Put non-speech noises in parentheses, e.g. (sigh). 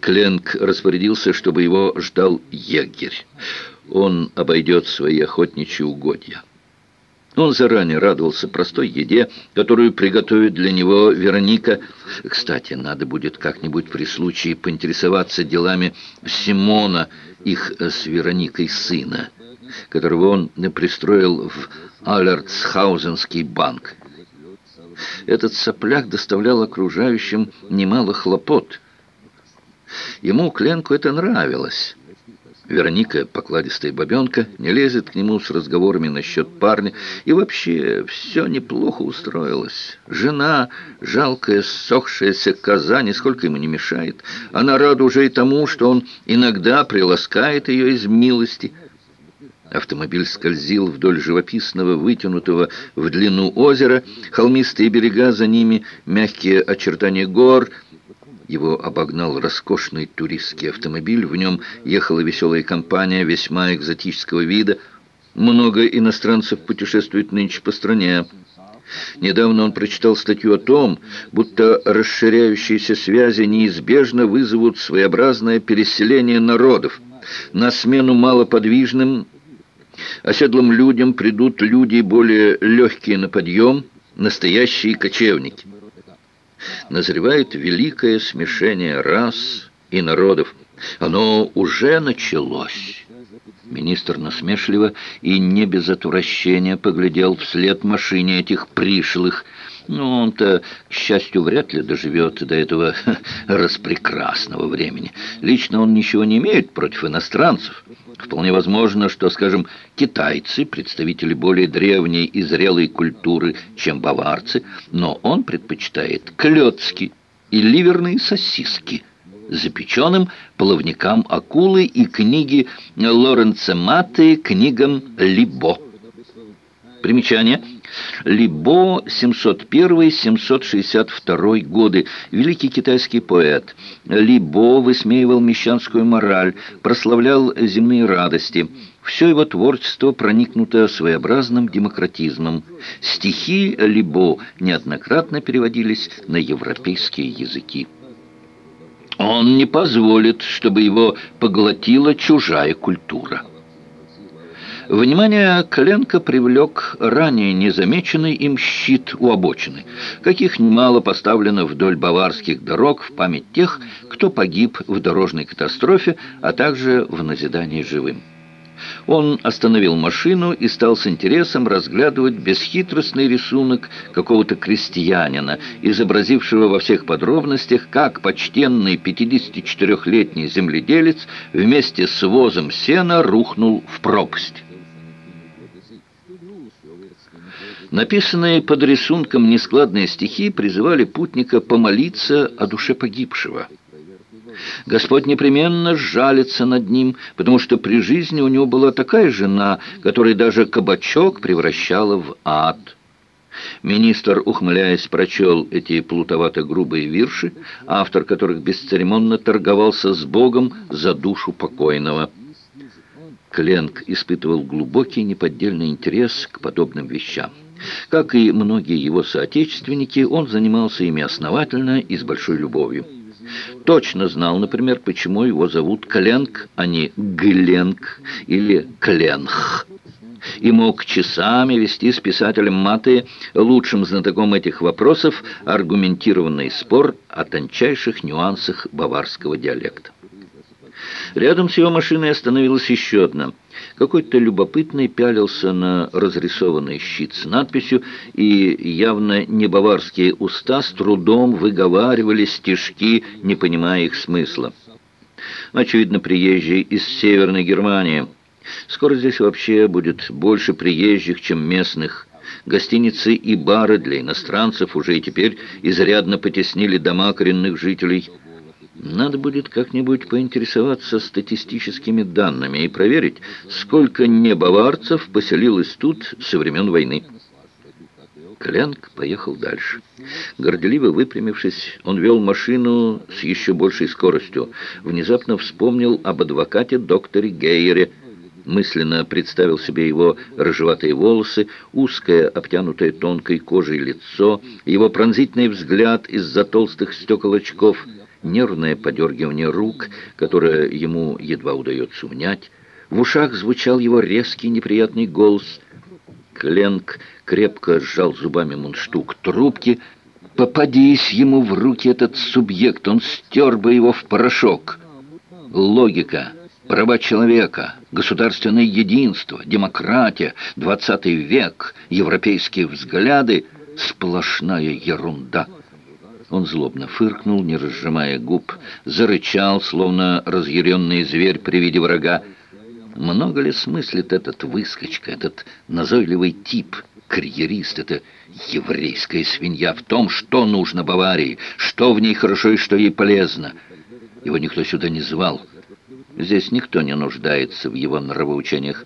Кленк распорядился, чтобы его ждал егерь. Он обойдет свои охотничьи угодья. Он заранее радовался простой еде, которую приготовит для него Вероника. Кстати, надо будет как-нибудь при случае поинтересоваться делами Симона, их с Вероникой сына, которого он пристроил в Алертсхаузенский банк. Этот сопляк доставлял окружающим немало хлопот. Ему, Кленку, это нравилось. Вероника, покладистая бабенка, не лезет к нему с разговорами насчет парня. И вообще, все неплохо устроилось. Жена, жалкая, сохшаяся коза, нисколько ему не мешает. Она рада уже и тому, что он иногда приласкает ее из милости. Автомобиль скользил вдоль живописного, вытянутого в длину озера, холмистые берега за ними, мягкие очертания гор — его обогнал роскошный туристский автомобиль. В нем ехала веселая компания весьма экзотического вида. Много иностранцев путешествует нынче по стране. Недавно он прочитал статью о том, будто расширяющиеся связи неизбежно вызовут своеобразное переселение народов. На смену малоподвижным, оседлым людям придут люди более легкие на подъем, настоящие кочевники назревает великое смешение рас и народов. Оно уже началось. Министр насмешливо и не без отвращения поглядел вслед машине этих пришлых. Но он-то, к счастью, вряд ли доживет до этого (laughs) распрекрасного времени. Лично он ничего не имеет против иностранцев. Вполне возможно, что, скажем, китайцы, представители более древней и зрелой культуры, чем баварцы, но он предпочитает клетки и ливерные сосиски запеченным половникам акулы и книги Лоренца Маты книгам Либо. Примечание. Либо 701-762 годы. Великий китайский поэт. Либо высмеивал мещанскую мораль, прославлял земные радости. Все его творчество проникнуто своеобразным демократизмом. Стихи Либо неоднократно переводились на европейские языки. Он не позволит, чтобы его поглотила чужая культура. Внимание Коленко привлек ранее незамеченный им щит у обочины, каких немало поставлено вдоль баварских дорог в память тех, кто погиб в дорожной катастрофе, а также в назидании живым. Он остановил машину и стал с интересом разглядывать бесхитростный рисунок какого-то крестьянина, изобразившего во всех подробностях, как почтенный 54-летний земледелец вместе с возом сена рухнул в пропасть. Написанные под рисунком нескладные стихи призывали путника помолиться о душе погибшего. Господь непременно сжалится над ним, потому что при жизни у него была такая жена, которая даже кабачок превращала в ад. Министр, ухмыляясь, прочел эти плутовато-грубые вирши, автор которых бесцеремонно торговался с Богом за душу покойного. Кленк испытывал глубокий неподдельный интерес к подобным вещам. Как и многие его соотечественники, он занимался ими основательно и с большой любовью. Точно знал, например, почему его зовут Кленк, а не Гленк или Кленх. И мог часами вести с писателем Маты, лучшим знатоком этих вопросов, аргументированный спор о тончайших нюансах баварского диалекта. Рядом с его машиной остановилась еще одна. Какой-то любопытный пялился на разрисованный щит с надписью, и явно не баварские уста с трудом выговаривали стишки, не понимая их смысла. Очевидно, приезжий из Северной Германии. Скоро здесь вообще будет больше приезжих, чем местных. Гостиницы и бары для иностранцев уже и теперь изрядно потеснили дома коренных жителей – надо будет как-нибудь поинтересоваться статистическими данными и проверить, сколько небаварцев поселилось тут со времен войны. Кленк поехал дальше. Горделиво выпрямившись, он вел машину с еще большей скоростью. Внезапно вспомнил об адвокате докторе Гейере, мысленно представил себе его рыжеватые волосы, узкое, обтянутое тонкой кожей лицо, его пронзительный взгляд из-за толстых стекол очков — нервное подергивание рук, которое ему едва удается унять. В ушах звучал его резкий неприятный голос. Кленк крепко сжал зубами мундштук трубки. «Попадись ему в руки этот субъект, он стер бы его в порошок». Логика, права человека, государственное единство, демократия, двадцатый век, европейские взгляды — сплошная ерунда. Он злобно фыркнул, не разжимая губ, зарычал, словно разъяренный зверь при виде врага. Много ли смыслит этот выскочка, этот назойливый тип, карьерист, эта еврейская свинья в том, что нужно Баварии, что в ней хорошо и что ей полезно? Его никто сюда не звал. Здесь никто не нуждается в его нравоучениях.